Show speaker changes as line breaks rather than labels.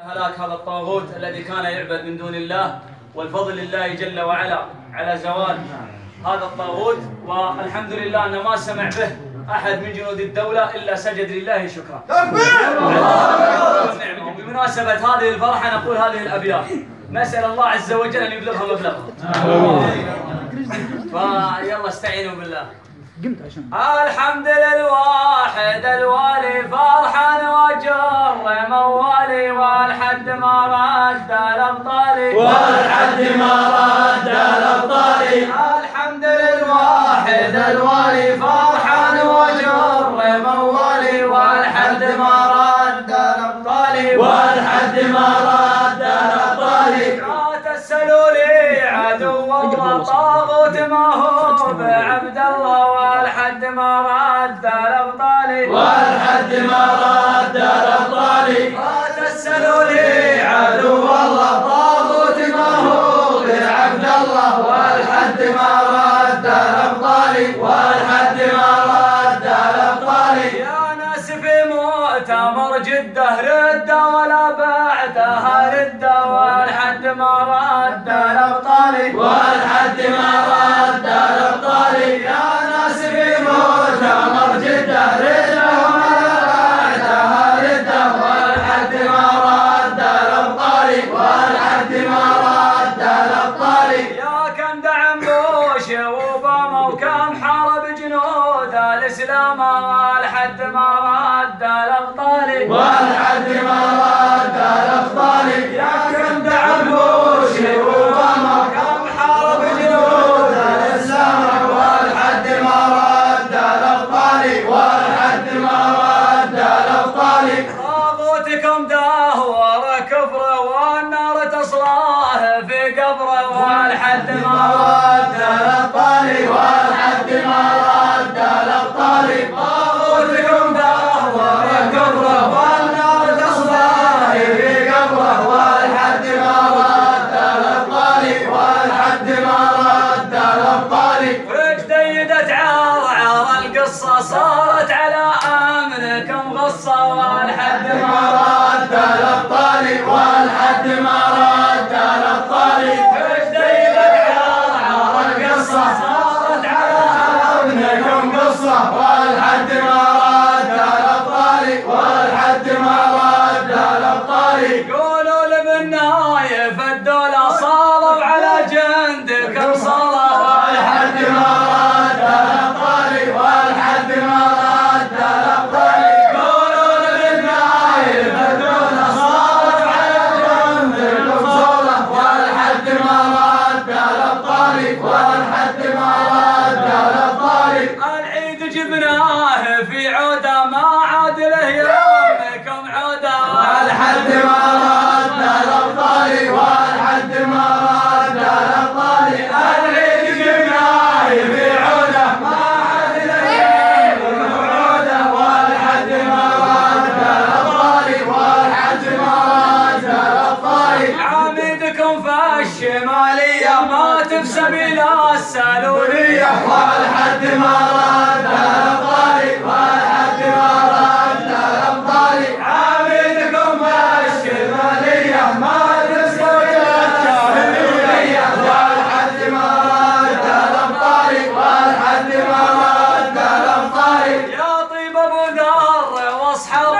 هلاك هذا الطاغوت الذي كان يعبد من دون الله والفضل لله جل وعلا على زوال هذا الطاغوت والحمد لله أن ما سمع به أحد من جنود الدولة إلا سجد لله شكرا. بمناسبة هذه الفرحة نقول هذه الأبيات. نسأل الله عز وجل أن يبلغها مبلغها فيلا استعينوا بالله.
قمت عشان.
الحمد للواحد الوالي فرحا ما رد الابطالي
والحد ما رد الابطال
الحمد للواحد الوالي فرحا وجر موالي والحد ما رد الابطالي
والحد ما رد الابطال
لا تسألوا لي عدو الله طاغوت ما هو بعبد الله. والحد ما رد الابطال
والحد ما رد
مؤتمر جدة ردة ولا بعدها ردة والحد ما رد الأبطال
والحد ما رد الابطال
الأبطال
والحد ما رد الابطال يا كم دعم بوش واوباما كم حارب جنود. الإسلام والحد ما رد الابطال والحد ما رد الابطال
طاغوتكم دهور كفره والنار تصلاه في قبره. والحد ما
رد الابطال
القصة صارت على أمنكم غصة والحد
ما رد الابطال والحد ما رد الابطال وليه والحد ما رد الابطال والحد ما رد الابطال عابدكم الشماليه ما تسكت الجاهلية. والحد ما رد الابطال والحد ما رد الابطال
يا طيب أبو ذر واصحاب